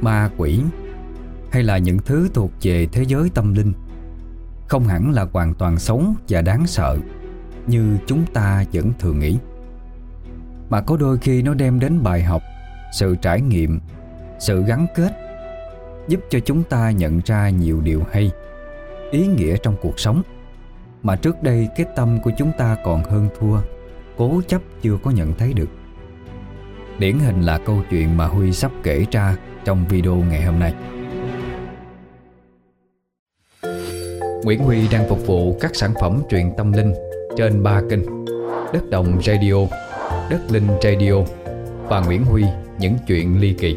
ma quỷ hay là những thứ thuộc về thế giới tâm linh không hẳn là hoàn toàn xấu và đáng sợ như chúng ta vẫn thường nghĩ. Mà có đôi khi nó đem đến bài học, sự trải nghiệm, sự gắn kết giúp cho chúng ta nhận ra nhiều điều hay, ý nghĩa trong cuộc sống mà trước đây cái tâm của chúng ta còn hơn thua, cố chấp chưa có nhận thấy được. Điển hình là câu chuyện mà Huy sắp kể ra trong video ngày hôm nay. Nguyễn Huy đang phục vụ các sản phẩm truyền tâm linh trên ba kênh Đất Đồng Radio, Đất Linh Radio và Nguyễn Huy những chuyện ly kỳ.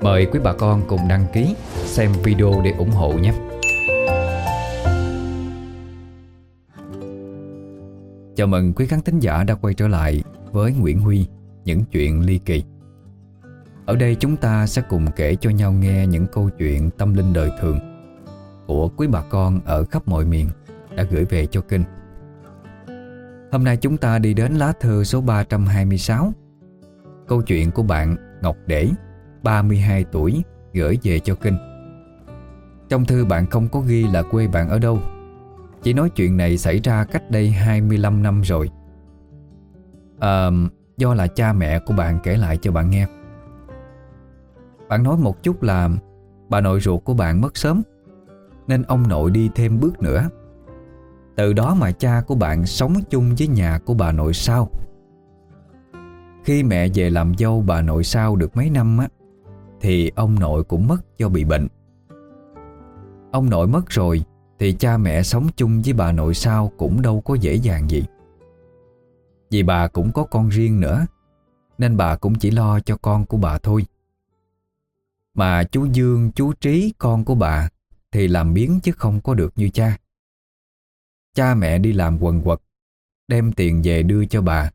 Mời quý bà con cùng đăng ký xem video để ủng hộ nhé. Chào mừng quý khán thính giả đã quay trở lại với Nguyễn Huy những chuyện ly kỳ. Ở đây chúng ta sẽ cùng kể cho nhau nghe những câu chuyện tâm linh đời thường của quý bà con ở khắp mọi miền đã gửi về cho kênh. Hôm nay chúng ta đi đến lá thư số 326 Câu chuyện của bạn Ngọc Để 32 tuổi gửi về cho kênh Trong thư bạn không có ghi là quê bạn ở đâu Chỉ nói chuyện này xảy ra cách đây 25 năm rồi à, Do là cha mẹ của bạn kể lại cho bạn nghe. Bạn nói một chút là Bà nội ruột của bạn mất sớm, Nên ông nội đi thêm bước nữa. Từ đó mà cha của bạn sống chung với nhà của bà nội sau. Khi mẹ về làm dâu bà nội sau được mấy năm á, Thì ông nội cũng mất do bị bệnh. Ông nội mất rồi Thì cha mẹ sống chung với bà nội sau cũng đâu có dễ dàng gì. Vì bà cũng có con riêng nữa Nên bà cũng chỉ lo cho con của bà thôi. Mà chú Dương, chú Trí, con của bà Thì làm biến chứ không có được như cha. Cha mẹ đi làm quần quật Đem tiền về đưa cho bà.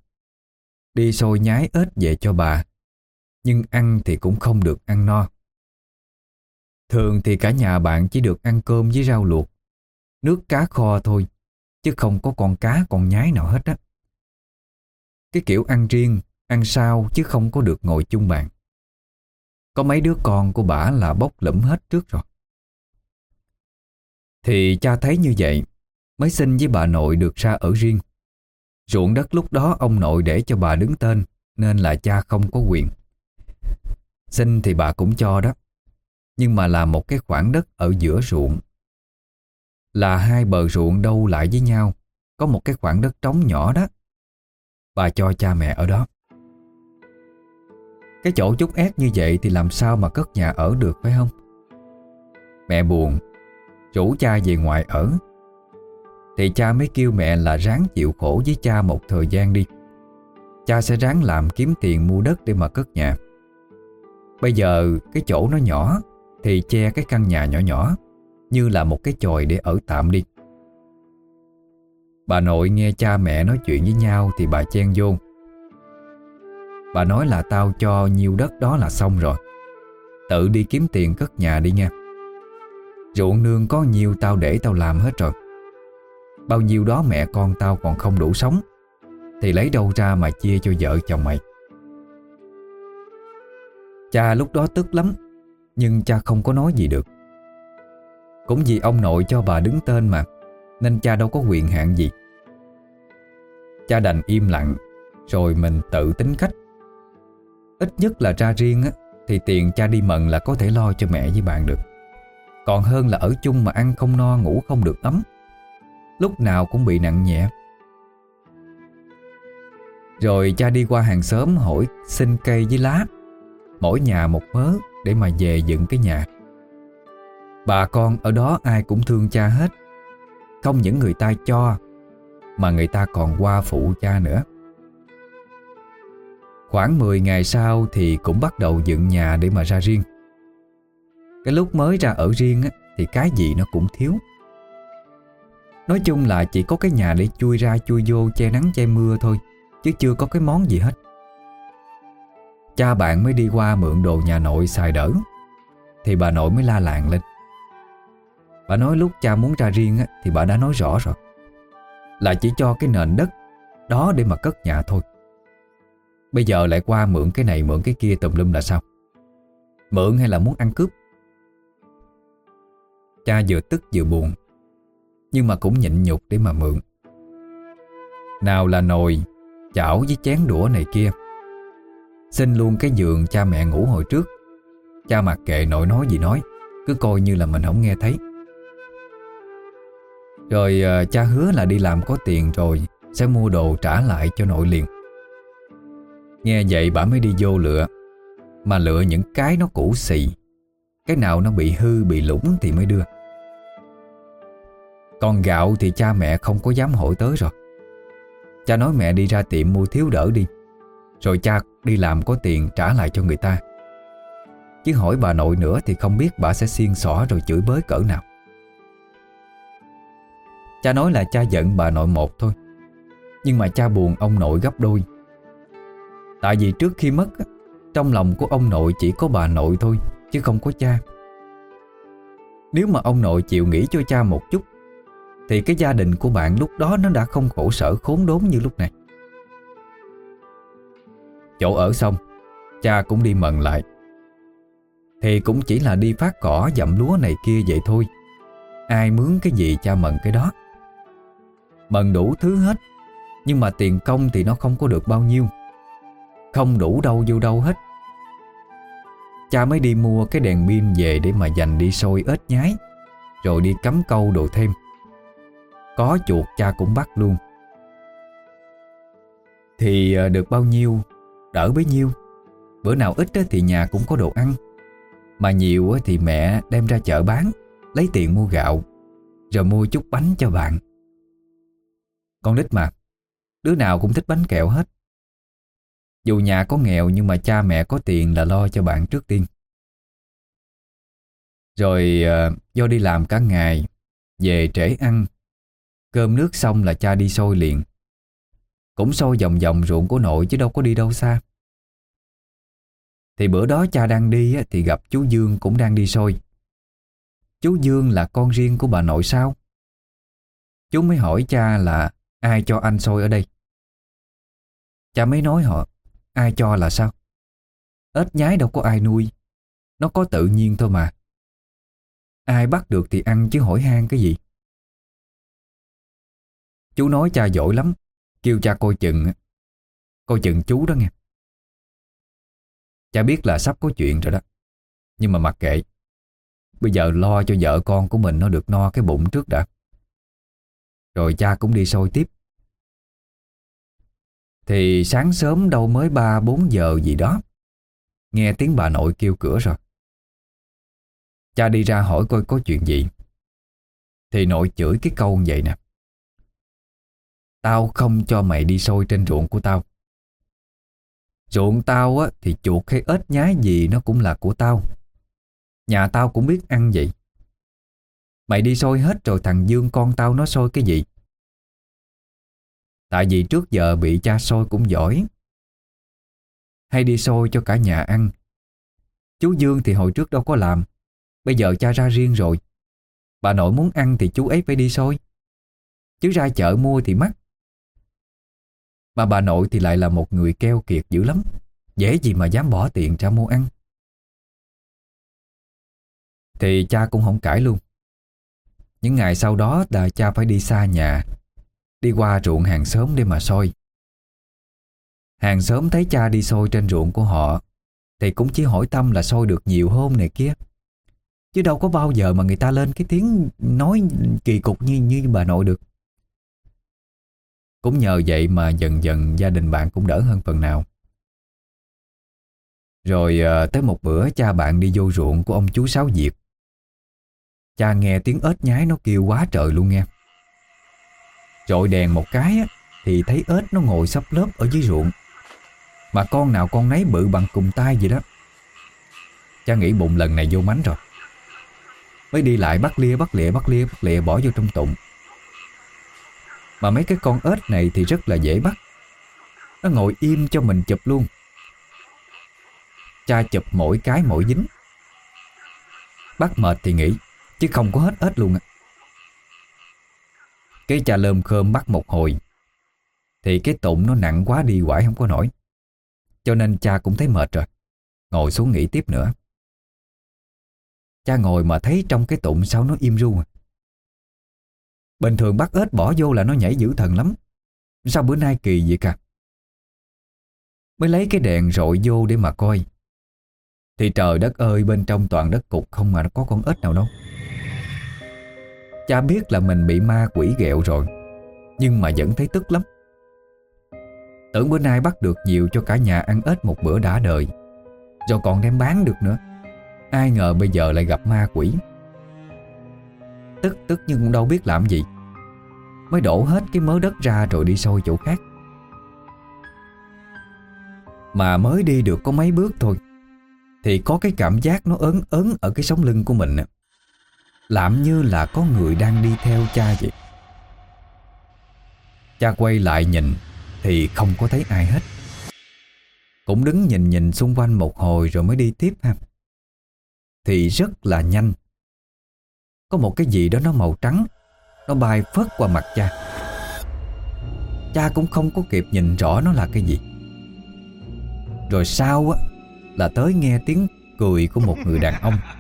Đi xôi nhái ếch về cho bà Nhưng ăn thì cũng không được ăn no. Thường thì cả nhà bạn chỉ được ăn cơm với rau luộc Nước cá kho thôi Chứ không có con cá con nhái nào hết á. Cái kiểu ăn riêng, Ăn sao chứ không có được ngồi chung bàn. Có mấy đứa con của bà là bốc lẫm hết trước rồi. Thì cha thấy như vậy, Mới xin với bà nội được ra ở riêng. Ruộng đất lúc đó ông nội để cho bà đứng tên, Nên là cha không có quyền. Xin thì bà cũng cho đó, Nhưng mà là một cái khoảng đất ở giữa ruộng. Là hai bờ ruộng đâu lại với nhau, Có một cái khoảng đất trống nhỏ đó và cho cha mẹ ở đó. Cái chỗ chút ép như vậy thì làm sao mà cất nhà ở được, phải không? Mẹ buồn Rủ cha về ngoại ở, thì cha mới kêu mẹ là ráng chịu khổ với cha một thời gian đi. Cha sẽ ráng làm kiếm tiền mua đất để mà cất nhà. Bây giờ cái chỗ nó nhỏ Thì che cái căn nhà nhỏ nhỏ Như là một cái chòi để ở tạm đi. Bà nội nghe cha mẹ nói chuyện với nhau Thì bà chen vô. Bà nói là tao cho nhiêu đất đó là xong rồi. Tự đi kiếm tiền cất nhà đi nha. Ruộng nương có nhiều tao để tao làm hết rồi. Bao nhiêu đó mẹ con tao còn không đủ sống. Thì lấy đâu ra mà chia cho vợ chồng mày? Cha lúc đó tức lắm, Nhưng cha không có nói gì được. Cũng vì ông nội cho bà đứng tên mà. Nên cha đâu có quyền hạn gì. Cha đành im lặng Rồi mình tự tính cách. Ít nhất là ra riêng á, Thì tiền cha đi mận là có thể lo cho mẹ với bạn được. Còn hơn là ở chung mà ăn không no ngủ không được ấm. Lúc nào cũng bị nặng nhẹ. Rồi cha đi qua hàng xóm hỏi xin cây với lá. Mỗi nhà một mớ để mà về dựng cái nhà. Bà con ở đó ai cũng thương cha hết. Không những người ta cho Mà người ta còn qua phụ cha nữa. Khoảng 10 ngày sau thì cũng bắt đầu dựng nhà để mà ra riêng. Cái lúc mới ra ở riêng á, thì cái gì nó cũng thiếu. Nói chung là chỉ có cái nhà để chui ra chui vô che nắng che mưa thôi Chứ chưa có cái món gì hết. Cha bạn mới đi qua mượn đồ nhà nội xài đỡ Thì bà nội mới la làng lên. Bà nói lúc cha muốn ra riêng á, Thì bà đã nói rõ rồi. Là chỉ cho cái nền đất Đó để mà cất nhà thôi. Bây giờ lại qua mượn cái này mượn cái kia tùm lum là sao? Mượn hay là muốn ăn cướp? Cha vừa tức vừa buồn Nhưng mà cũng nhịn nhục để mà mượn. Nào là nồi Chảo với chén đũa này kia. Xin luôn cái giường cha mẹ ngủ hồi trước. Cha mặc kệ nội nói gì nói Cứ coi như là mình không nghe thấy. Rồi ờ, cha hứa là đi làm có tiền rồi, Sẽ mua đồ trả lại cho nội liền. Nghe vậy bà mới đi vô lựa, Mà lựa những cái nó cũ xì. Cái nào nó bị hư, bị lũng thì mới đưa. Còn gạo thì cha mẹ không có dám hỏi tới rồi. Cha nói mẹ đi ra tiệm mua thiếu đỡ đi, Rồi cha đi làm có tiền trả lại cho người ta. Chứ hỏi bà nội nữa thì không biết bà sẽ xiên xỏ rồi chửi bới cỡ nào. Cha nói là cha giận bà nội một thôi. Nhưng mà cha buồn ông nội gấp đôi. Tại vì trước khi mất Trong lòng của ông nội chỉ có bà nội thôi, Chứ không có cha. Nếu mà ông nội chịu nghĩ cho cha một chút, Thì cái gia đình của bạn lúc đó Nó đã không khổ sở khốn đốn như lúc này. Chỗ ở xong, Cha cũng đi mần lại. Thì cũng chỉ là đi phát cỏ dặm lúa này kia vậy thôi. Ai mướn cái gì cha mần cái đó. Mần đủ thứ hết. Nhưng mà tiền công thì nó không có được bao nhiêu. Không đủ đâu, vô đâu hết. Cha mới đi mua cái đèn pin về Để mà dành đi sôi ếch nhái. Rồi đi cắm câu đồ thêm. Có chuột cha cũng bắt luôn. Thì ờ, được bao nhiêu? Đỡ bấy nhiêu. Bữa nào ít thì nhà cũng có đồ ăn. Mà nhiều thì mẹ đem ra chợ bán, Lấy tiền mua gạo, Rồi mua chút bánh cho bạn. Con nít mà. Đứa nào cũng thích bánh kẹo hết. Dù nhà có nghèo Nhưng mà cha mẹ có tiền là lo cho bạn trước tiên. Rồi ờ, do đi làm cả ngày, Về trễ ăn. Cơm nước xong là cha đi sôi liền. Cũng sôi vòng vòng ruộng của nội chứ đâu có đi đâu xa. Thì bữa đó cha đang đi thì gặp chú Dương cũng đang đi sôi Chú Dương là con riêng của bà nội sao? Chú mới hỏi cha là ai cho anh sôi ở đây? Cha mới nói họ, ai cho là sao? Ếch nhái đâu có ai nuôi, Nó có tự nhiên thôi mà. Ai bắt được thì ăn chứ hỏi han cái gì? Chú nói cha giỏi lắm, Kêu cha coi chừng Coi chừng chú đó nghe. Cha biết là sắp có chuyện rồi đó, Nhưng mà mặc kệ. Bây giờ lo cho vợ con của mình nó được no cái bụng trước đã. Rồi cha cũng đi sôi tiếp. Thì sáng sớm đâu mới 3-4 giờ gì đó Nghe tiếng bà nội kêu cửa rồi. Cha đi ra hỏi coi có chuyện gì. Thì nội chửi cái câu vậy nè. Tao không cho mày đi sôi trên ruộng của tao. Ruộng tao á, thì chuột hay ếch nhái gì nó cũng là của tao. Nhà tao cũng biết ăn vậy. Mày đi sôi hết rồi thằng Dương con tao nó sôi cái gì? Tại vì trước giờ bị cha sôi cũng giỏi. Hay đi sôi cho cả nhà ăn. Chú Dương thì hồi trước đâu có làm, Bây giờ cha ra riêng rồi. Bà nội muốn ăn thì chú ấy phải đi sôi Chứ ra chợ mua thì mắc. Mà bà nội thì lại là một người keo kiệt dữ lắm. Dễ gì mà dám bỏ tiền ra mua ăn. Thì cha cũng không cãi luôn. Những ngày sau đó là cha phải đi xa nhà, Đi qua ruộng hàng xóm để mà soi. Hàng xóm thấy cha đi sôi trên ruộng của họ, Thì cũng chỉ hỏi tâm là sôi được nhiều hôm này kia. Chứ đâu có bao giờ mà người ta lên cái tiếng nói kỳ cục như như bà nội được. Cũng nhờ vậy mà dần dần gia đình bạn cũng đỡ hơn phần nào. Rồi ờ, tới một bữa, cha bạn đi vô ruộng của ông chú Sáu Diệp. Cha nghe tiếng ếch nhái nó kêu quá trời luôn nghe. Trội đèn một cái á, thì thấy ếch nó ngồi sắp lớp ở dưới ruộng. Mà con nào con nấy bự bằng cùng tay vậy đó. Cha nghĩ bụng lần này vô mánh rồi. Mới đi lại bắt lia bắt lịa bắt lia bắt lịa bỏ vô trong tụng Mà mấy cái con ếch này thì rất là dễ bắt. Nó ngồi im cho mình chụp luôn. Cha chụp mỗi cái mỗi dính. Bắt mệt thì nghỉ. Chứ không có hết ếch luôn á. Cái cha lơm khơm bắt một hồi, Thì cái tụng nó nặng quá đi quải không có nổi. Cho nên cha cũng thấy mệt rồi, Ngồi xuống nghỉ tiếp nữa. Cha ngồi mà thấy trong cái tụng sao nó im ru à. Bình thường bắt ếch bỏ vô là nó nhảy dữ thần lắm. Sao bữa nay kỳ vậy cả Mới lấy cái đèn rọi vô để mà coi. Thì trời đất ơi, bên trong toàn đất cục không mà nó có con ếch nào đâu. Cha biết là mình bị ma quỷ ghẹo rồi, Nhưng mà vẫn thấy tức lắm. Tưởng bữa nay bắt được nhiều cho cả nhà ăn ếch một bữa đã đời, Rồi còn đem bán được nữa. Ai ngờ bây giờ lại gặp ma quỷ. Tức tức nhưng cũng đâu biết làm gì. Mới đổ hết cái mớ đất ra rồi đi sôi chỗ khác. Mà mới đi được có mấy bước thôi, Thì có cái cảm giác nó ớn ớn ở cái sống lưng của mình làm như là có người đang đi theo cha vậy. Cha quay lại nhìn, Thì không có thấy ai hết. Cũng đứng nhìn nhìn xung quanh một hồi rồi mới đi tiếp ha. Thì rất là nhanh. Có một cái gì đó nó màu trắng, Nó bay phớt qua mặt cha. Cha cũng không có kịp nhìn rõ nó là cái gì. Rồi sau á, Là tới nghe tiếng cười của một người đàn ông.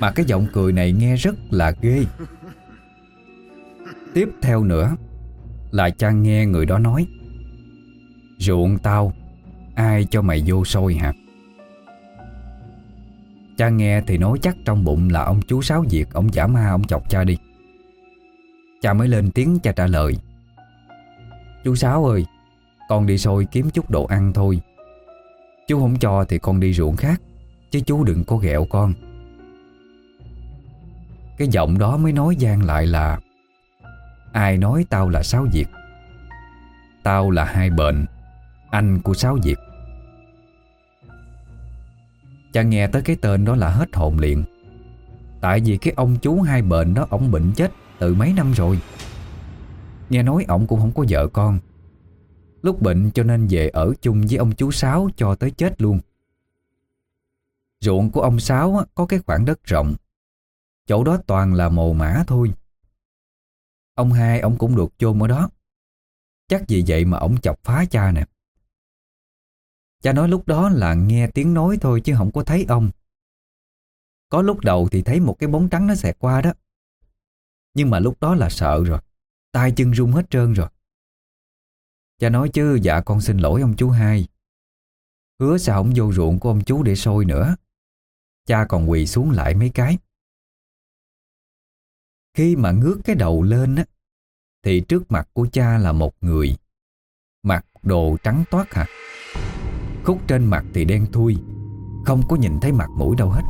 Mà cái giọng cười này nghe rất là ghê. Tiếp theo nữa, Là cha nghe người đó nói. Ruộng tao, Ai cho mày vô sôi hả? Cha nghe thì nói chắc trong bụng là ông chú Sáu Việt Ông giả ma, ông chọc cha đi. Cha mới lên tiếng cha trả lời. Chú Sáu ơi, Con đi sôi kiếm chút đồ ăn thôi. Chú không cho thì con đi ruộng khác, Chứ chú đừng có ghẹo con. Cái giọng đó mới nói gian lại là, Ai nói tao là Sáu diệt Tao là hai bệnh Anh của Sáu diệt Cha nghe tới cái tên đó là hết hồn liền. Tại vì cái ông chú hai bệnh đó Ông bệnh chết từ mấy năm rồi. Nghe nói ổng cũng không có vợ con. Lúc bệnh cho nên về ở chung với ông chú Sáu cho tới chết luôn. Ruộng của ông Sáu có cái khoảng đất rộng. Chỗ đó toàn là mồ mã thôi. Ông hai ông cũng được chôn ở đó. Chắc vì vậy mà ông chọc phá cha nè. Cha nói lúc đó là nghe tiếng nói thôi chứ không có thấy ông. Có lúc đầu thì thấy một cái bóng trắng nó xẹt qua đó. Nhưng mà lúc đó là sợ rồi. Tay chân run hết trơn rồi. Cha nói chứ dạ con xin lỗi ông chú hai. Hứa sao không vô ruộng của ông chú để sôi nữa. Cha còn quỳ xuống lại mấy cái. Khi mà ngước cái đầu lên á, Thì trước mặt của cha là một người, Mặc đồ trắng toát hả? Khúc trên mặt thì đen thui, Không có nhìn thấy mặt mũi đâu hết.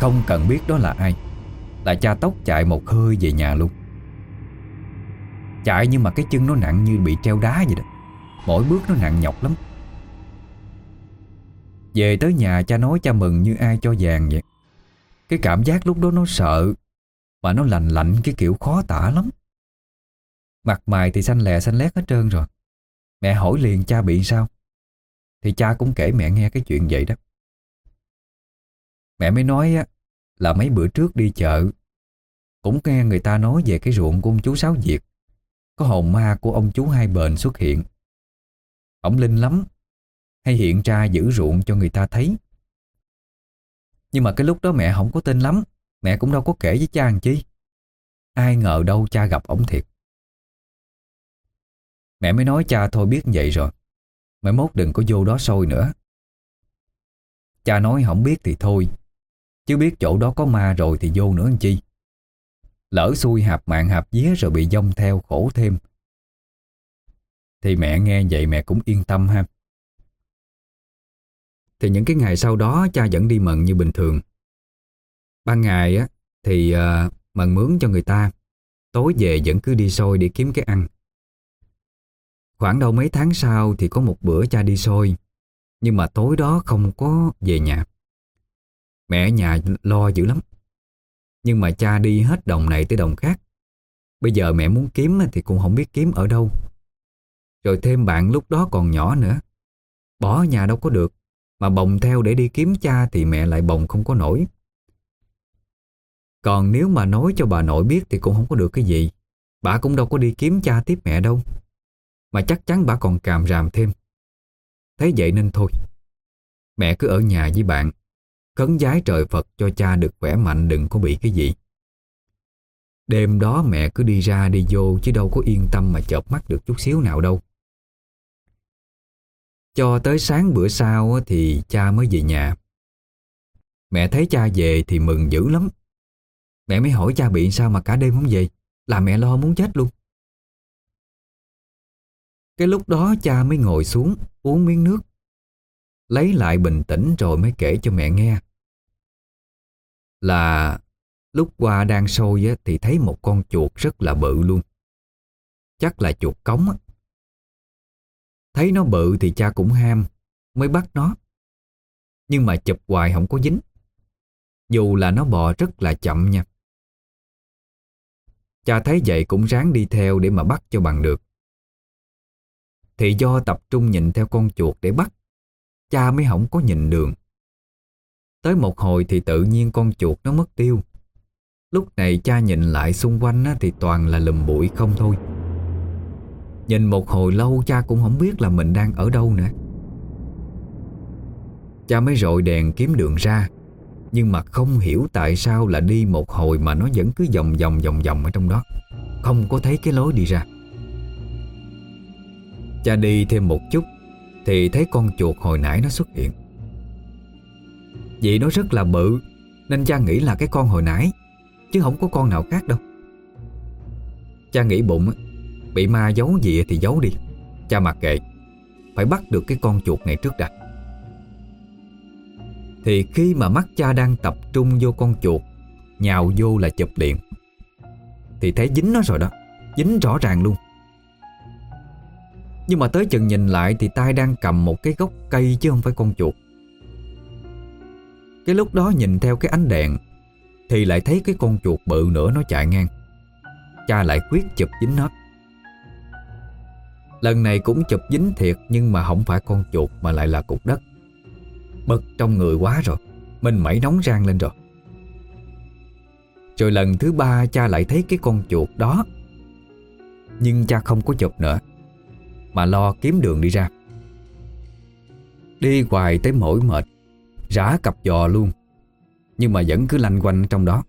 Không cần biết đó là ai, Là cha tóc chạy một hơi về nhà luôn. Chạy nhưng mà cái chân nó nặng như bị treo đá vậy đó, Mỗi bước nó nặng nhọc lắm. Về tới nhà cha nói cha mừng như ai cho vàng vậy. Cái cảm giác lúc đó nó sợ mà nó lạnh lạnh cái kiểu khó tả lắm. Mặt mày thì xanh lè xanh lét hết trơn rồi. Mẹ hỏi liền cha bị sao? Thì cha cũng kể mẹ nghe cái chuyện vậy đó. Mẹ mới nói á là mấy bữa trước đi chợ Cũng nghe người ta nói về cái ruộng của ông chú Sáu diệt có hồn ma của ông chú hai bền xuất hiện. Ông linh lắm, hay hiện ra giữ ruộng cho người ta thấy. Nhưng mà cái lúc đó mẹ không có tin lắm, mẹ cũng đâu có kể với cha làm chi. Ai ngờ đâu cha gặp ổng thiệt. Mẹ mới nói cha thôi biết vậy rồi, mẹ mốt đừng có vô đó sôi nữa. Cha nói không biết thì thôi, chứ biết chỗ đó có ma rồi thì vô nữa làm chi. Lỡ xui hạp mạng hạp vía rồi bị dông theo khổ thêm Thì mẹ nghe vậy mẹ cũng yên tâm ha Thì những cái ngày sau đó cha vẫn đi mận như bình thường Ban ngày á thì ờ, uh, mần mướn cho người ta. Tối về vẫn cứ đi xôi để kiếm cái ăn. Khoảng đâu mấy tháng sau thì có một bữa cha đi xôi Nhưng mà tối đó không có về nhà. Mẹ nhà lo dữ lắm. Nhưng mà cha đi hết đồng này tới đồng khác. Bây giờ mẹ muốn kiếm thì cũng không biết kiếm ở đâu. Rồi thêm bạn lúc đó còn nhỏ nữa. Bỏ nhà đâu có được Mà bồng theo để đi kiếm cha Thì mẹ lại bồng không có nổi. Còn nếu mà nói cho bà nội biết Thì cũng không có được cái gì. Bà cũng đâu có đi kiếm cha tiếp mẹ đâu. Mà chắc chắn bà còn càm ràm thêm. Thế vậy nên thôi. Mẹ cứ ở nhà với bạn. Khấn giái trời Phật cho cha được khỏe mạnh, đừng có bị cái gì. Đêm đó mẹ cứ đi ra đi vô chứ đâu có yên tâm mà chợp mắt được chút xíu nào đâu. Cho tới sáng bữa sau thì cha mới về nhà. Mẹ thấy cha về thì mừng dữ lắm. Mẹ mới hỏi cha bị sao mà cả đêm không về? Là mẹ lo muốn chết luôn. Cái lúc đó cha mới ngồi xuống, uống miếng nước. Lấy lại bình tĩnh rồi mới kể cho mẹ nghe. Là lúc qua đang sôi thì thấy một con chuột rất là bự luôn. Chắc là chuột cống á. Thấy nó bự thì cha cũng ham, Mới bắt nó. Nhưng mà chụp hoài không có dính. Dù là nó bò rất là chậm nha. Cha thấy vậy cũng ráng đi theo để mà bắt cho bằng được. Thì do tập trung nhìn theo con chuột để bắt, Cha mới không có nhìn đường. Tới một hồi thì tự nhiên con chuột nó mất tiêu. Lúc này cha nhìn lại xung quanh thì toàn là lùm bụi không thôi. Nhìn một hồi lâu, cha cũng không biết là mình đang ở đâu nữa. Cha mới rội đèn kiếm đường ra. Nhưng mà không hiểu tại sao là đi một hồi mà nó vẫn cứ vòng vòng vòng vòng ở trong đó. Không có thấy cái lối đi ra. Cha đi thêm một chút, Thì thấy con chuột hồi nãy nó xuất hiện. Vì nó rất là bự, Nên cha nghĩ là cái con hồi nãy, Chứ không có con nào khác đâu. Cha nghĩ bụng Bị ma giấu gì thì giấu đi. Cha mặc kệ, Phải bắt được cái con chuột này trước đã. Thì khi mà mắt cha đang tập trung vô con chuột, Nhào vô là chụp liền. Thì thấy dính nó rồi đó, Dính rõ ràng luôn. Nhưng mà tới chừng nhìn lại Thì tay đang cầm một cái gốc cây Chứ không phải con chuột. Cái lúc đó nhìn theo cái ánh đèn, Thì lại thấy cái con chuột bự nữa nó chạy ngang. Cha lại quyết chụp dính nó. Lần này cũng chụp dính thiệt Nhưng mà không phải con chuột mà lại là cục đất. Bực trong người quá rồi, Mình mẩy nóng rang lên rồi. Rồi lần thứ ba cha lại thấy cái con chuột đó, Nhưng cha không có chụp nữa, Mà lo kiếm đường đi ra. Đi hoài tới mỏi mệt, Rã cặp giò luôn, Nhưng mà vẫn cứ lanh quanh trong đó.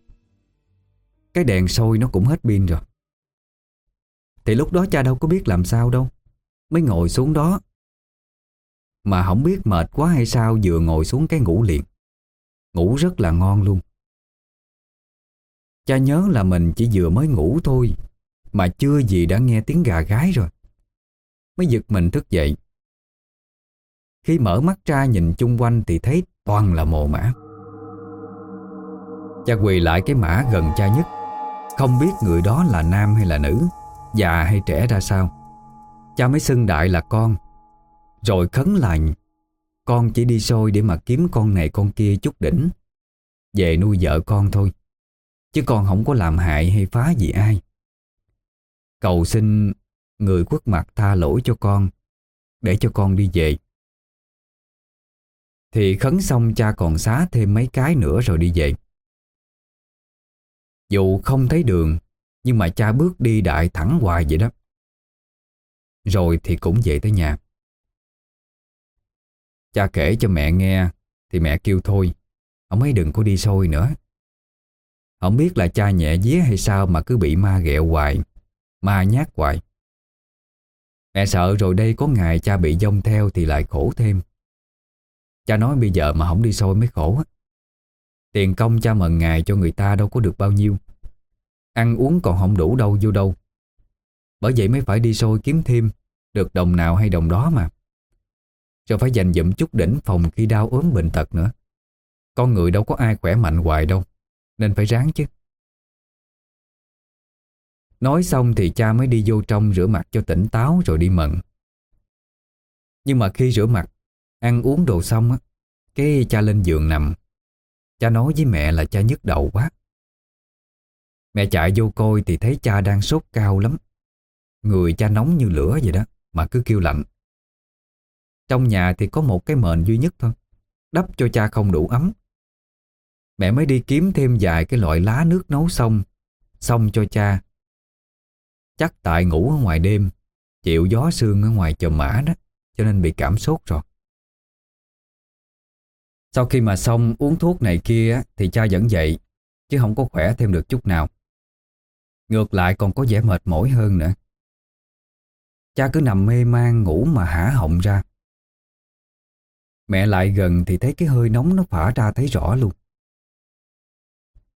Cái đèn sôi nó cũng hết pin rồi. Thì lúc đó cha đâu có biết làm sao đâu, Mới ngồi xuống đó mà không biết mệt quá hay sao Vừa ngồi xuống cái ngủ liền. Ngủ rất là ngon luôn. Cha nhớ là mình chỉ vừa mới ngủ thôi, Mà chưa gì đã nghe tiếng gà gái rồi. Mới giật mình thức dậy. Khi mở mắt ra nhìn chung quanh Thì thấy toàn là mồ mã. Cha quỳ lại cái mã gần cha nhất. Không biết người đó là nam hay là nữ, Già hay trẻ ra sao. Cha mới xưng đại là con rồi khấn lại Con chỉ đi xôi để mà kiếm con này con kia chút đỉnh, Về nuôi vợ con thôi, Chứ con không có làm hại hay phá gì ai. Cầu xin người khuất mặt tha lỗi cho con, Để cho con đi về. Thì khấn xong cha còn xá thêm mấy cái nữa rồi đi về. Dù không thấy đường, Nhưng mà cha bước đi đại thẳng hoài vậy đó. Rồi thì cũng về tới nhà. Cha kể cho mẹ nghe, Thì mẹ kêu thôi, Ông ấy đừng có đi sôi nữa. Không biết là cha nhẹ día hay sao Mà cứ bị ma ghẹo hoài, Ma nhát hoài. Mẹ sợ rồi đây có ngày cha bị dông theo Thì lại khổ thêm. Cha nói bây giờ mà không đi sôi mới khổ Tiền công cha mần ngày cho người ta đâu có được bao nhiêu. Ăn uống còn không đủ đâu, vô đâu. Bởi vậy mới phải đi sôi kiếm thêm, được đồng nào hay đồng đó mà. Rồi phải dành dụm chút đỉnh phòng khi đau ốm bệnh tật nữa. Con người đâu có ai khỏe mạnh hoài đâu, Nên phải ráng chứ. Nói xong thì cha mới đi vô trong rửa mặt cho tỉnh táo rồi đi mận. Nhưng mà khi rửa mặt, Ăn uống đồ xong á, Cái cha lên giường nằm. Cha nói với mẹ là cha nhức đầu quá. Mẹ chạy vô coi thì thấy cha đang sốt cao lắm. Người cha nóng như lửa vậy đó, mà cứ kêu lạnh. Trong nhà thì có một cái mền duy nhất thôi, đắp cho cha không đủ ấm. Mẹ mới đi kiếm thêm vài cái loại lá nước nấu xong, xong cho cha. Chắc tại ngủ ở ngoài đêm, chịu gió sương ở ngoài chòm mã đó, cho nên bị cảm sốt rồi. Sau khi mà xong uống thuốc này kia thì cha vẫn dậy, chứ không có khỏe thêm được chút nào. Ngược lại còn có vẻ mệt mỏi hơn nữa. Cha cứ nằm mê man ngủ mà hả họng ra. Mẹ lại gần thì thấy cái hơi nóng nó phả ra thấy rõ luôn.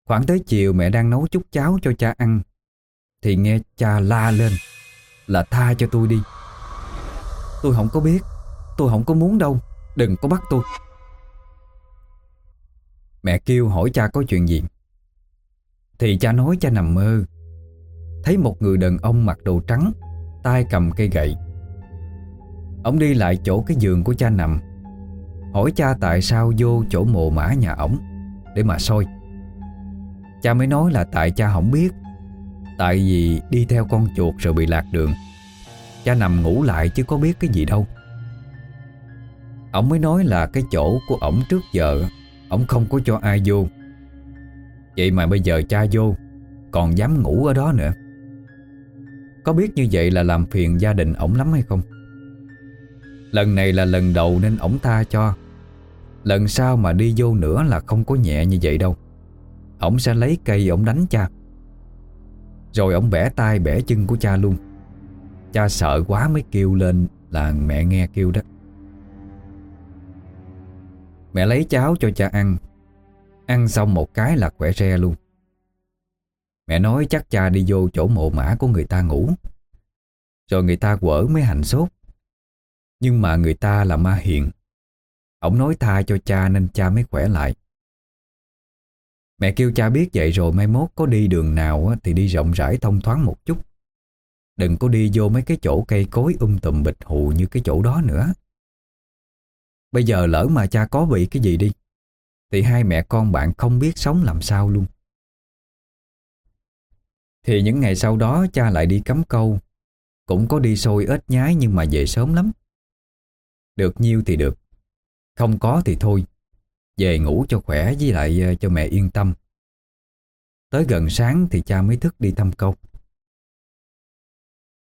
Khoảng tới chiều mẹ đang nấu chút cháo cho cha ăn, Thì nghe cha la lên Là tha cho tôi đi. Tôi không có biết, Tôi không có muốn đâu, Đừng có bắt tôi. Mẹ kêu hỏi cha có chuyện gì. Thì cha nói cha nằm mơ, Thấy một người đàn ông mặc đồ trắng, tay cầm cây gậy. Ông đi lại chỗ cái giường của cha nằm. Hỏi cha tại sao vô chỗ mộ mã nhà ổng? Để mà soi. Cha mới nói là tại cha không biết. Tại vì đi theo con chuột rồi bị lạc đường. Cha nằm ngủ lại chứ có biết cái gì đâu. Ông mới nói là cái chỗ của ổng trước giờ, Ổng không có cho ai vô. Vậy mà bây giờ cha vô, Còn dám ngủ ở đó nữa. Có biết như vậy là làm phiền gia đình ổng lắm hay không? Lần này là lần đầu nên ổng tha cho. Lần sau mà đi vô nữa là không có nhẹ như vậy đâu. Ổng sẽ lấy cây ổng đánh cha. Rồi ổng bẻ tay bẻ chân của cha luôn. Cha sợ quá mới kêu lên Là mẹ nghe kêu đó. Mẹ lấy cháo cho cha ăn. Ăn xong một cái là khỏe re luôn. Mẹ nói chắc cha đi vô chỗ mộ mã của người ta ngủ. Rồi người ta quở mới hành sốt. Nhưng mà người ta là ma hiền. Ông nói tha cho cha nên cha mới khỏe lại Mẹ kêu cha biết vậy rồi mai mốt có đi đường nào thì đi rộng rãi thông thoáng một chút. Đừng có đi vô mấy cái chỗ cây cối um tùm bịch hù như cái chỗ đó nữa. Bây giờ lỡ mà cha có bị cái gì đi, thì hai mẹ con bạn không biết sống làm sao luôn. Thì những ngày sau đó cha lại đi cắm câu, cũng có đi sôi ếch nhái nhưng mà về sớm lắm. Được nhiêu thì được, không có thì thôi. Về ngủ cho khỏe với lại ờ, cho mẹ yên tâm. Tới gần sáng thì cha mới thức đi thăm câu.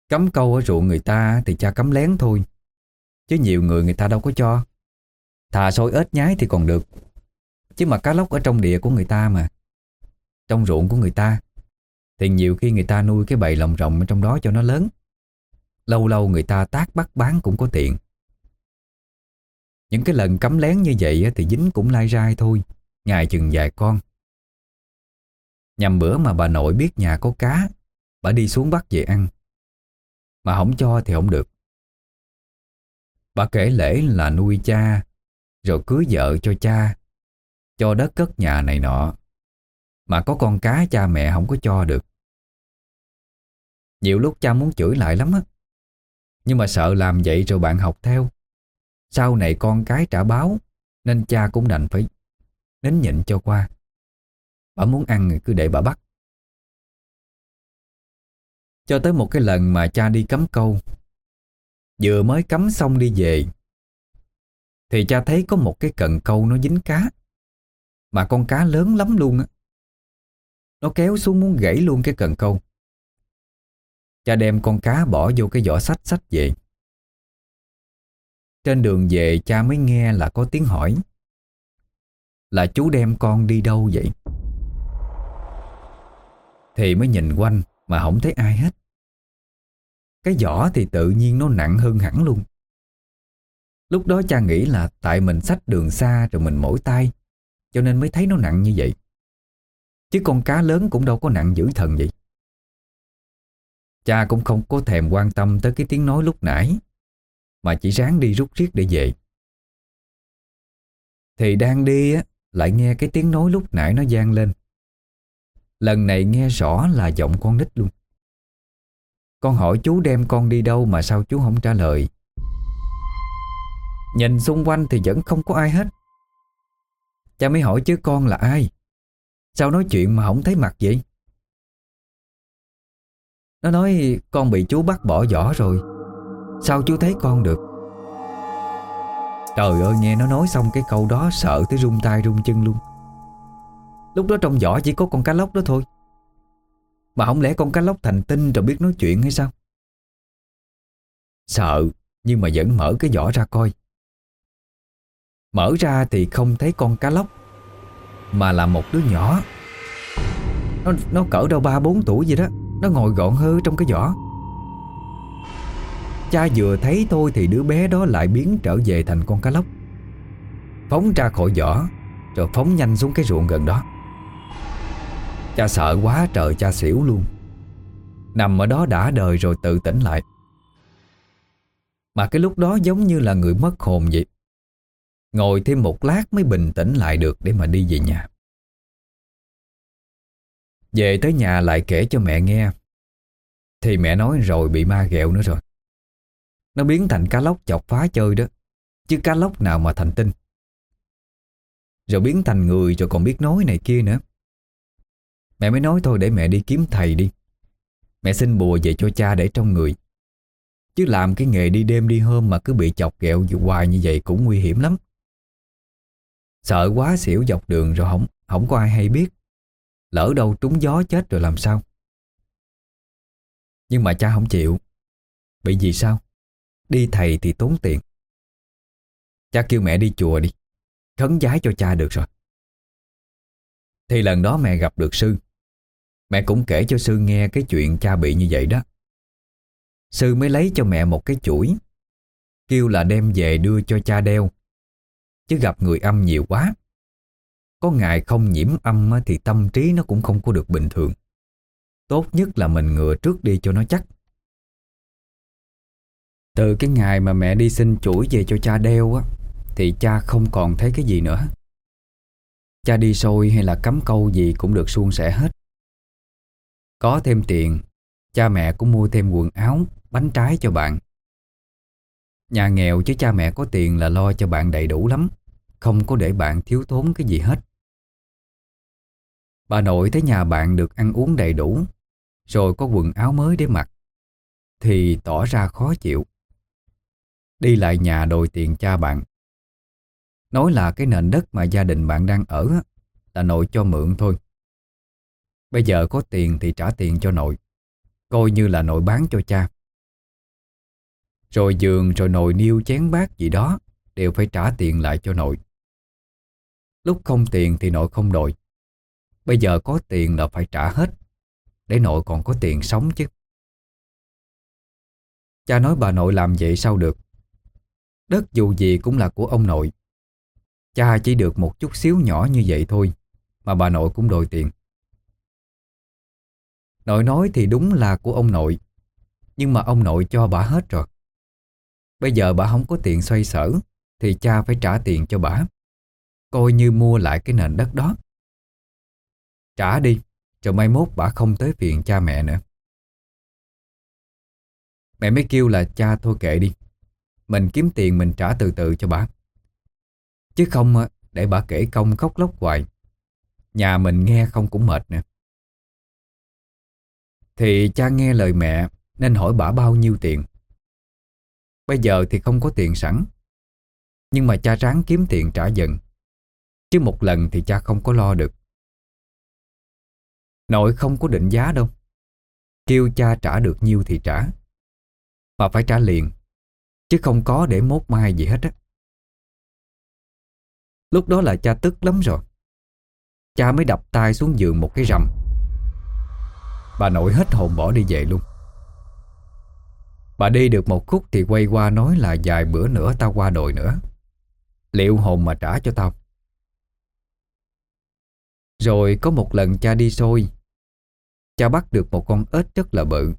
Cắm câu ở ruộng người ta thì cha cắm lén thôi, Chứ nhiều người người ta đâu có cho. Thà sôi ếch nhái thì còn được, Chứ mà cá lóc ở trong địa của người ta mà, Trong ruộng của người ta. Thì nhiều khi người ta nuôi cái bầy lồng rộng ở trong đó cho nó lớn. Lâu lâu người ta tác bắt bán cũng có tiện những cái lần cấm lén như vậy thì dính cũng lai rai thôi. Ngày chừng vài con. Nhằm bữa mà bà nội biết nhà có cá, Bà đi xuống bắt về ăn. Mà không cho thì không được. Bà kể lễ là nuôi cha, Rồi cưới vợ cho cha, Cho đất cất nhà này nọ. Mà có con cá cha mẹ không có cho được. Nhiều lúc cha muốn chửi lại lắm á. Nhưng mà sợ làm vậy rồi bạn học theo sau này con cái trả báo, Nên cha cũng đành phải Nín nhịn cho qua. Bà muốn ăn thì cứ để bà bắt. Cho tới một cái lần mà cha đi cắm câu, Vừa mới cắm xong đi về, Thì cha thấy có một cái cần câu nó dính cá, Mà con cá lớn lắm luôn á. Nó kéo xuống muốn gãy luôn cái cần câu. Cha đem con cá bỏ vô cái vỏ sách sách về trên đường về, cha mới nghe là có tiếng hỏi. Là chú đem con đi đâu vậy? Thì mới nhìn quanh, mà không thấy ai hết. Cái giỏ thì tự nhiên nó nặng hơn hẳn luôn. Lúc đó cha nghĩ là tại mình sách đường xa rồi mình mỏi tay, Cho nên mới thấy nó nặng như vậy. Chứ con cá lớn cũng đâu có nặng dữ thần vậy. Cha cũng không có thèm quan tâm tới cái tiếng nói lúc nãy mà chỉ ráng đi rút riết để về. Thì đang đi á, Lại nghe cái tiếng nói lúc nãy nó gian lên. Lần này nghe rõ là giọng con nít luôn. Con hỏi chú đem con đi đâu mà sao chú không trả lời. Nhìn xung quanh thì vẫn không có ai hết. Cha mới hỏi chứ con là ai? Sao nói chuyện mà không thấy mặt vậy? Nó nói con bị chú bắt bỏ vỏ rồi. Sao chú thấy con được? Trời ơi nghe nó nói xong cái câu đó Sợ tới rung tay rung chân luôn. Lúc đó trong vỏ chỉ có con cá lóc đó thôi. Mà không lẽ con cá lóc thành tinh Rồi biết nói chuyện hay sao? Sợ Nhưng mà vẫn mở cái vỏ ra coi. Mở ra thì không thấy con cá lóc Mà là một đứa nhỏ. Nó, nó cỡ đâu 3-4 tuổi vậy đó. Nó ngồi gọn hơ trong cái giỏ Cha vừa thấy thôi thì đứa bé đó lại biến trở về thành con cá lóc. Phóng ra khỏi giỏ Rồi phóng nhanh xuống cái ruộng gần đó. Cha sợ quá, trời cha xỉu luôn. Nằm ở đó đã đời rồi, tự tỉnh lại. Mà cái lúc đó giống như là người mất hồn vậy. Ngồi thêm một lát mới bình tĩnh lại được để mà đi về nhà. Về tới nhà lại kể cho mẹ nghe. Thì mẹ nói rồi bị ma ghẹo nữa rồi. Nó biến thành cá lóc chọc phá chơi đó. Chứ cá lóc nào mà thành tinh. Rồi biến thành người rồi còn biết nói này kia nữa. Mẹ mới nói thôi để mẹ đi kiếm thầy đi. Mẹ xin bùa về cho cha để trong người. Chứ làm cái nghề đi đêm đi hôm mà cứ bị chọc ghẹo hoài như vậy cũng nguy hiểm lắm. Sợ quá xỉu dọc đường rồi không không có ai hay biết. Lỡ đâu trúng gió chết rồi làm sao? Nhưng mà cha không chịu. Bị gì sao? Đi thầy thì tốn tiền. Cha kêu mẹ đi chùa đi. Khấn giái cho cha được rồi. Thì lần đó mẹ gặp được sư. Mẹ cũng kể cho sư nghe cái chuyện cha bị như vậy đó. Sư mới lấy cho mẹ một cái chuỗi. Kêu là đem về đưa cho cha đeo. Chứ gặp người âm nhiều quá. Có ngày không nhiễm âm thì tâm trí nó cũng không có được bình thường. Tốt nhất là mình ngừa trước đi cho nó chắc. Từ cái ngày mà mẹ đi xin chuỗi về cho cha đeo á, Thì cha không còn thấy cái gì nữa. Cha đi sôi hay là cắm câu gì cũng được suôn sẻ hết. Có thêm tiền, Cha mẹ cũng mua thêm quần áo, Bánh trái cho bạn. Nhà nghèo chứ cha mẹ có tiền là lo cho bạn đầy đủ lắm, Không có để bạn thiếu thốn cái gì hết. Bà nội thấy nhà bạn được ăn uống đầy đủ, Rồi có quần áo mới để mặc, Thì tỏ ra khó chịu. Đi lại nhà đòi tiền cha bạn. Nói là cái nền đất mà gia đình bạn đang ở Là nội cho mượn thôi. Bây giờ có tiền thì trả tiền cho nội, Coi như là nội bán cho cha. Rồi giường, rồi nồi niêu, chén bát gì đó Đều phải trả tiền lại cho nội. Lúc không tiền thì nội không đòi. Bây giờ có tiền là phải trả hết, Để nội còn có tiền sống chứ. Cha nói bà nội làm vậy sao được? Đất dù gì cũng là của ông nội. Cha chỉ được một chút xíu nhỏ như vậy thôi, Mà bà nội cũng đòi tiền. Nội nói thì đúng là của ông nội, Nhưng mà ông nội cho bà hết rồi. Bây giờ bà không có tiền xoay sở, Thì cha phải trả tiền cho bà. Coi như mua lại cái nền đất đó. Trả đi, Rồi mai mốt bà không tới phiền cha mẹ nữa. Mẹ mới kêu là, cha, thôi kệ đi. Mình kiếm tiền mình trả từ từ cho bà. Chứ không ờ, để bà kể công khóc lóc hoài. Nhà mình nghe không cũng mệt nè. Thì cha nghe lời mẹ, Nên hỏi bà bao nhiêu tiền? Bây giờ thì không có tiền sẵn. Nhưng mà cha ráng kiếm tiền trả dần. Chứ một lần thì cha không có lo được. Nội không có định giá đâu. Kêu cha trả được nhiêu thì trả. Mà phải trả liền. Chứ không có để mốt mai gì hết á. Lúc đó là cha tức lắm rồi. Cha mới đập tay xuống giường một cái rầm Bà nội hết hồn bỏ đi về luôn. Bà đi được một khúc thì quay qua nói là vài bữa nữa tao qua đồi nữa. Liệu hồn mà trả cho tao? Rồi có một lần cha đi xôi. Cha bắt được một con ếch rất là bự,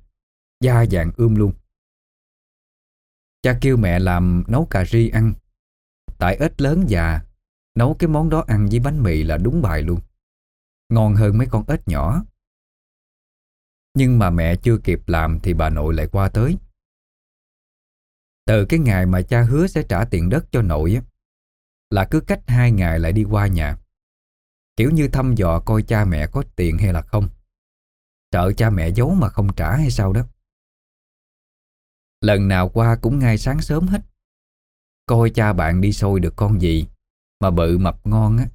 Da dạng ươm luôn. Cha kêu mẹ làm nấu cà ri ăn Tại ếch lớn già Nấu cái món đó ăn với bánh mì là đúng bài luôn Ngon hơn mấy con ếch nhỏ Nhưng mà mẹ chưa kịp làm Thì bà nội lại qua tới từ cái ngày mà cha hứa sẽ trả tiền đất cho nội á, là cứ cách hai ngày lại đi qua nhà. Kiểu như thăm dò coi cha mẹ có tiền hay là không. Sợ cha mẹ giấu mà không trả hay sao đó. Lần nào qua cũng ngay sáng sớm hết. Coi cha bạn đi xôi được con gì mà bự mập ngon á,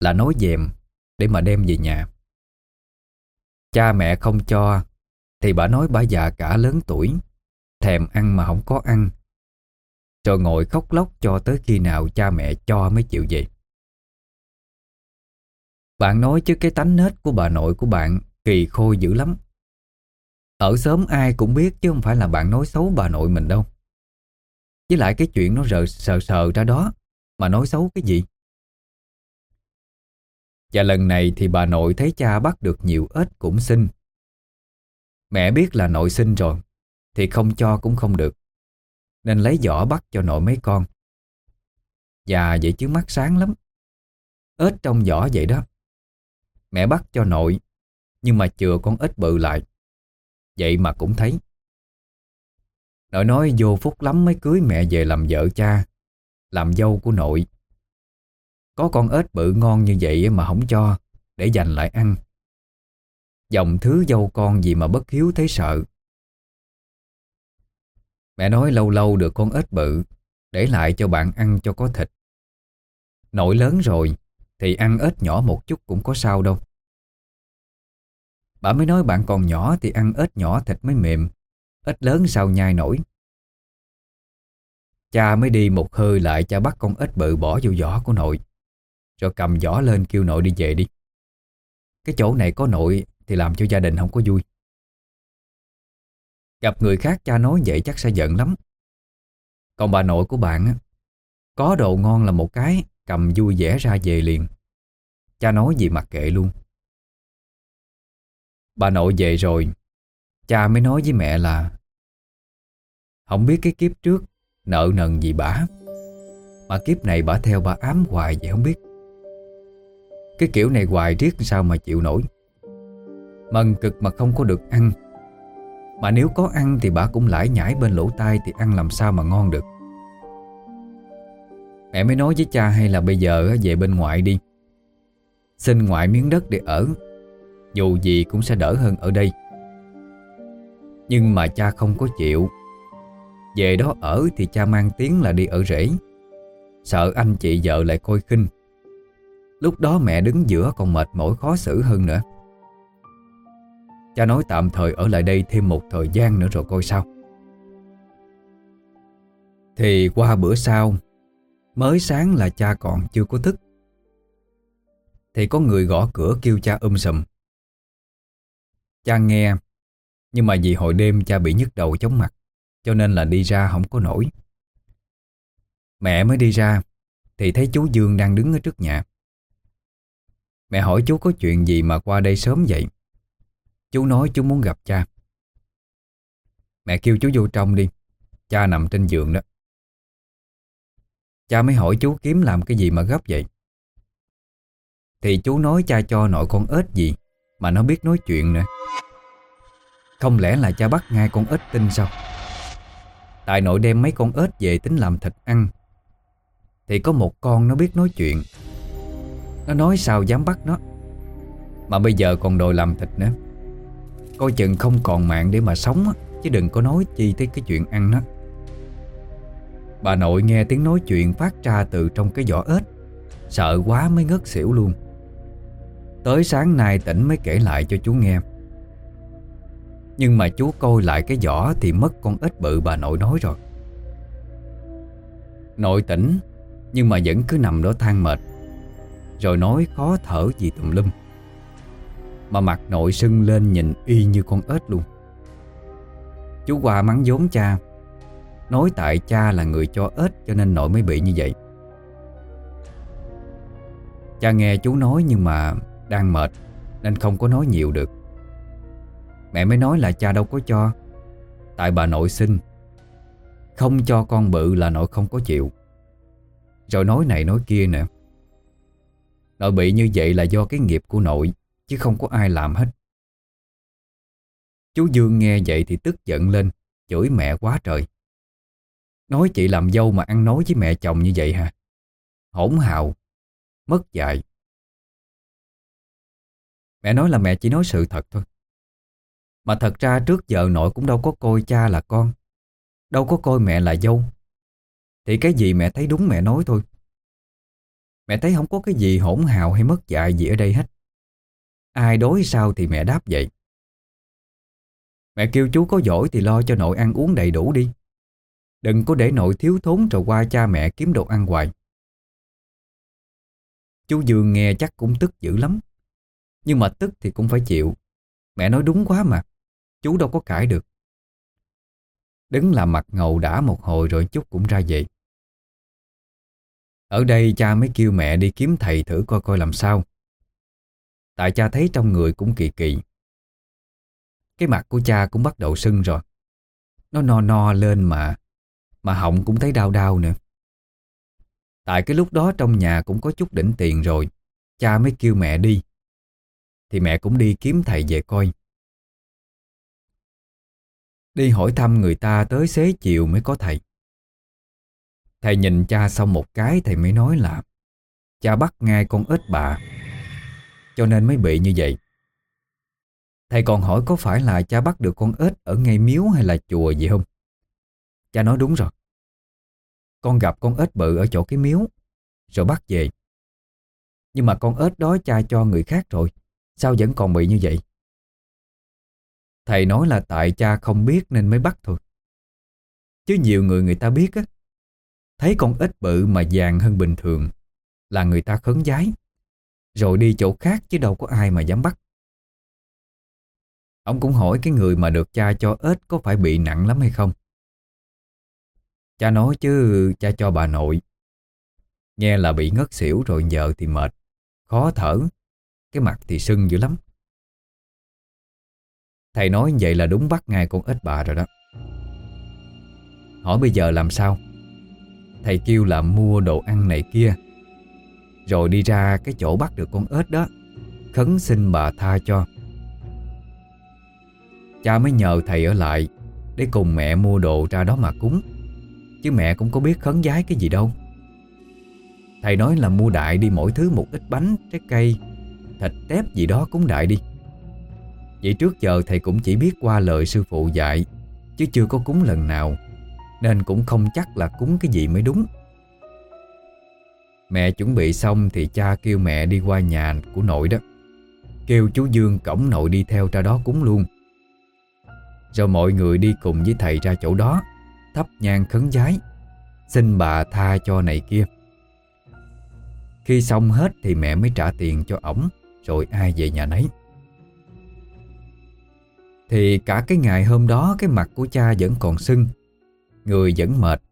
là nói dèm để mà đem về nhà. Cha mẹ không cho thì bà nói bà già cả lớn tuổi Thèm ăn mà không có ăn Rồi ngồi khóc lóc cho tới khi nào cha mẹ cho mới chịu về Bạn nói chứ cái tánh nết của bà nội của bạn kỳ khôi dữ lắm ở sớm ai cũng biết chứ không phải là bạn nói xấu bà nội mình đâu. Với lại cái chuyện nó rờ, sờ sờ ra đó, Mà nói xấu cái gì? Và lần này thì bà nội thấy cha bắt được nhiều ếch cũng xin. Mẹ biết là nội sinh rồi, Thì không cho cũng không được. Nên lấy giỏ bắt cho nội mấy con. Và vậy chứ mắt sáng lắm. Ếch trong giỏ vậy đó. Mẹ bắt cho nội, Nhưng mà chừa con ếch bự lại. Vậy mà cũng thấy. Nội nói vô phúc lắm mới cưới mẹ về làm vợ cha, Làm dâu của nội. Có con ếch bự ngon như vậy mà không cho, Để dành lại ăn. Dòng thứ dâu con gì mà bất hiếu thấy sợ. Mẹ nói lâu lâu được con ếch bự, Để lại cho bạn ăn cho có thịt. Nội lớn rồi, Thì ăn ếch nhỏ một chút cũng có sao đâu. Bà mới nói bạn còn nhỏ Thì ăn ếch nhỏ thịt mới mềm Ếch lớn sao nhai nổi. Cha mới đi một hơi lại cha bắt con ếch bự bỏ vô giỏ của nội, Rồi cầm giỏ lên kêu nội đi về đi. Cái chỗ này có nội thì làm cho gia đình không có vui. Gặp người khác cha nói vậy chắc sẽ giận lắm. Còn bà nội của bạn Có đồ ngon là một cái, Cầm vui vẻ ra về liền. Cha nói gì mặc kệ luôn. Bà nội về rồi. Cha mới nói với mẹ là, Không biết cái kiếp trước Nợ nần gì bả Mà kiếp này bả theo bà ám hoài vậy không biết. Cái kiểu này hoài riết sao mà chịu nổi. Mần cực mà không có được ăn. Mà nếu có ăn thì bà cũng lải nhải bên lỗ tai Thì ăn làm sao mà ngon được. Mẹ mới nói với cha hay là bây giờ về bên ngoại đi. Xin ngoại miếng đất để ở. Dù gì cũng sẽ đỡ hơn ở đây. Nhưng mà cha không có chịu. Về đó ở thì cha mang tiếng là đi ở rễ. Sợ anh chị vợ lại coi khinh. Lúc đó mẹ đứng giữa còn mệt mỏi khó xử hơn nữa. Cha nói tạm thời ở lại đây thêm một thời gian nữa rồi coi sao. Thì qua bữa sau, Mới sáng là cha còn chưa có thức. Thì có người gõ cửa kêu cha um sùm. Cha nghe, Nhưng mà vì hồi đêm cha bị nhức đầu chóng mặt, Cho nên là đi ra không có nổi. Mẹ mới đi ra, Thì thấy chú Dương đang đứng ở trước nhà. Mẹ hỏi chú có chuyện gì mà qua đây sớm vậy? Chú nói chú muốn gặp cha. Mẹ kêu chú vô trong đi, Cha nằm trên giường đó. Cha mới hỏi chú kiếm làm cái gì mà gấp vậy? Thì chú nói cha cho nội con ếch gì? Mà nó biết nói chuyện nữa. Không lẽ là cha bắt ngay con ếch tinh sao? Tại nội đem mấy con ếch về tính làm thịt ăn. Thì có một con nó biết nói chuyện. Nó nói sao dám bắt nó. Mà bây giờ còn đòi làm thịt nữa. Coi chừng không còn mạng để mà sống Chứ đừng có nói chi tới cái chuyện ăn đó Bà nội nghe tiếng nói chuyện phát ra từ trong cái vỏ ếch. Sợ quá mới ngất xỉu luôn. Tới sáng nay tỉnh mới kể lại cho chú nghe. Nhưng mà chú coi lại cái giỏ thì mất con ếch bự bà nội nói rồi. Nội tỉnh, Nhưng mà vẫn cứ nằm đó than mệt. Rồi nói khó thở gì tùm lum. Mà mặt nội sưng lên nhìn y như con ếch luôn. Chú Hòa mắng vốn cha, Nói tại cha là người cho ếch cho nên nội mới bị như vậy. Cha nghe chú nói nhưng mà đang mệt Nên không có nói nhiều được. Mẹ mới nói là cha đâu có cho. Tại bà nội sinh. Không cho con bự là nội không có chịu. Rồi nói này nói kia nè. Nội bị như vậy là do cái nghiệp của nội, Chứ không có ai làm hết. Chú Dương nghe vậy thì tức giận lên, Chửi mẹ quá trời. Nói chị làm dâu mà ăn nói với mẹ chồng như vậy hả? Hỗn hào, Mất dạy. Mẹ nói là mẹ chỉ nói sự thật thôi. Mà thật ra trước giờ nội cũng đâu có coi cha là con, Đâu có coi mẹ là dâu. Thì cái gì mẹ thấy đúng mẹ nói thôi. Mẹ thấy không có cái gì hỗn hào hay mất dạy gì ở đây hết. Ai đối sao thì mẹ đáp vậy. Mẹ kêu chú có giỏi thì lo cho nội ăn uống đầy đủ đi. Đừng có để nội thiếu thốn rồi qua cha mẹ kiếm đồ ăn hoài. Chú Dương nghe chắc cũng tức dữ lắm. Nhưng mà tức thì cũng phải chịu. Mẹ nói đúng quá mà. Chú đâu có cãi được. Đứng làm mặt ngầu đã một hồi rồi chút cũng ra về. Ở đây cha mới kêu mẹ đi kiếm thầy thử coi coi làm sao. Tại cha thấy trong người cũng kỳ kỳ. Cái mặt của cha cũng bắt đầu sưng rồi. Nó no no lên mà. Mà họng cũng thấy đau đau nữa. Tại cái lúc đó trong nhà cũng có chút đỉnh tiền rồi. Cha mới kêu mẹ đi. Thì mẹ cũng đi kiếm thầy về coi. Đi hỏi thăm người ta tới xế chiều mới có thầy. Thầy nhìn cha xong một cái thầy mới nói là Cha bắt ngay con ếch bà, Cho nên mới bị như vậy. Thầy còn hỏi có phải là cha bắt được con ếch ở ngay miếu hay là chùa gì không? Cha nói đúng rồi. Con gặp con ếch bự ở chỗ cái miếu Rồi bắt về. Nhưng mà con ếch đó cha cho người khác rồi. Sao vẫn còn bị như vậy? Thầy nói là tại cha không biết nên mới bắt thôi. Chứ nhiều người người ta biết á, thấy con ếch bự mà vàng hơn bình thường là người ta khấn giái, rồi đi chỗ khác chứ đâu có ai mà dám bắt. Ông cũng hỏi cái người mà được cha cho ếch có phải bị nặng lắm hay không. Cha nói chứ cha cho bà nội. Nghe là bị ngất xỉu rồi giờ thì mệt, khó thở, cái mặt thì sưng dữ lắm. Thầy nói vậy là đúng bắt ngay con ếch bà rồi đó. Hỏi bây giờ làm sao? Thầy kêu là mua đồ ăn này kia Rồi đi ra cái chỗ bắt được con ếch đó Khấn xin bà tha cho. Cha mới nhờ thầy ở lại Để cùng mẹ mua đồ ra đó mà cúng Chứ mẹ cũng có biết khấn giái cái gì đâu. Thầy nói là mua đại đi mỗi thứ một ít bánh, trái cây Thịt tép gì đó cúng đại đi. Vậy trước giờ thầy cũng chỉ biết qua lời sư phụ dạy, Chứ chưa có cúng lần nào, Nên cũng không chắc là cúng cái gì mới đúng. Mẹ chuẩn bị xong thì cha kêu mẹ đi qua nhà của nội đó. Kêu chú Dương cổng nội đi theo ra đó cúng luôn. Rồi mọi người đi cùng với thầy ra chỗ đó, Thắp nhang khấn giái, Xin bà tha cho này kia. Khi xong hết thì mẹ mới trả tiền cho ổng. Rồi ai về nhà nấy. Thì cả cái ngày hôm đó, cái mặt của cha vẫn còn sưng, Người vẫn mệt.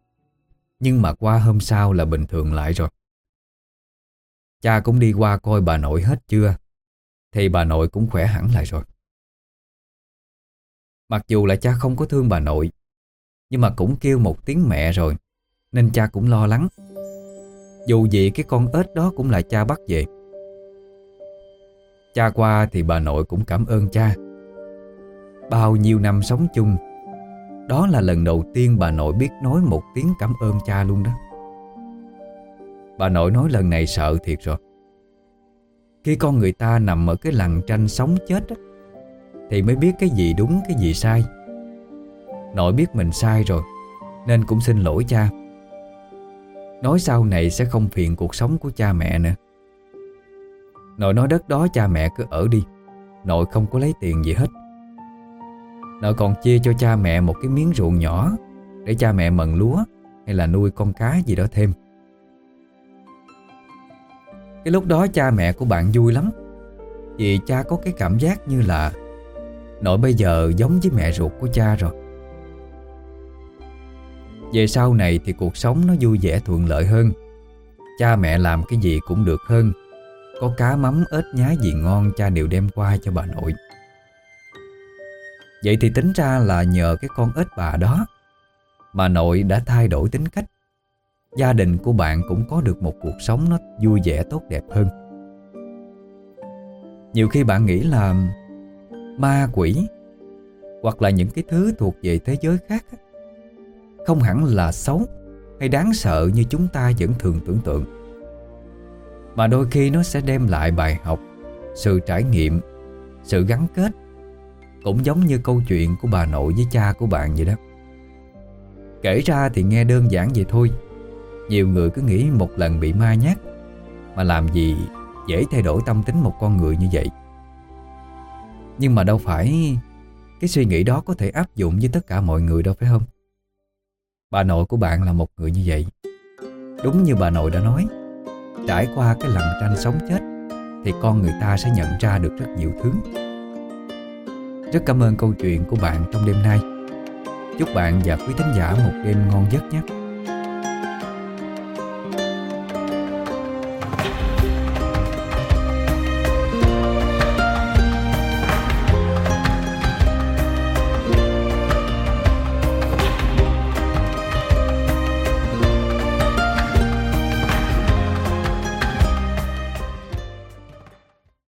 Nhưng mà qua hôm sau là bình thường lại rồi. Cha cũng đi qua coi bà nội hết chưa, Thì bà nội cũng khỏe hẳn lại rồi. Mặc dù là cha không có thương bà nội, Nhưng mà cũng kêu một tiếng mẹ rồi, Nên cha cũng lo lắng. Dù gì cái con ếch đó cũng là cha bắt về. Cha qua thì bà nội cũng cảm ơn cha. Bao nhiêu năm sống chung Đó là lần đầu tiên bà nội biết nói một tiếng cảm ơn cha luôn đó. Bà nội nói lần này sợ thiệt rồi. Khi con người ta nằm ở cái lằn tranh sống chết đó, Thì mới biết cái gì đúng cái gì sai. Nội biết mình sai rồi Nên cũng xin lỗi cha. Nói sau này sẽ không phiền cuộc sống của cha mẹ nữa. Nội nói đất đó cha mẹ cứ ở đi. Nội không có lấy tiền gì hết. Nội còn chia cho cha mẹ một cái miếng ruộng nhỏ Để cha mẹ mần lúa Hay là nuôi con cá gì đó thêm. Cái lúc đó cha mẹ của bạn vui lắm, Vì cha có cái cảm giác như là Nội bây giờ giống với mẹ ruột của cha rồi. Về sau này thì cuộc sống nó vui vẻ thuận lợi hơn. Cha mẹ làm cái gì cũng được hơn. Có cá mắm, ếch nhái gì ngon, cha đều đem qua cho bà nội. Vậy thì tính ra là nhờ cái con ếch bà đó Mà nội đã thay đổi tính cách. Gia đình của bạn cũng có được một cuộc sống nó vui vẻ, tốt đẹp hơn. Nhiều khi bạn nghĩ là ma quỷ, Hoặc là những cái thứ thuộc về thế giới khác Không hẳn là xấu hay đáng sợ như chúng ta vẫn thường tưởng tượng. Mà đôi khi nó sẽ đem lại bài học, Sự trải nghiệm, Sự gắn kết. Cũng giống như câu chuyện của bà nội với cha của bạn vậy đó. Kể ra thì nghe đơn giản vậy thôi. Nhiều người cứ nghĩ một lần bị ma nhát, Mà làm gì dễ thay đổi tâm tính một con người như vậy? Nhưng mà đâu phải Cái suy nghĩ đó có thể áp dụng với tất cả mọi người đâu, phải không? Bà nội của bạn là một người như vậy. Đúng như bà nội đã nói. Trải qua cái lằn tranh sống chết, Thì con người ta sẽ nhận ra được rất nhiều thứ. Rất cảm ơn câu chuyện của bạn trong đêm nay. Chúc bạn và quý thính giả một đêm ngon giấc nhé.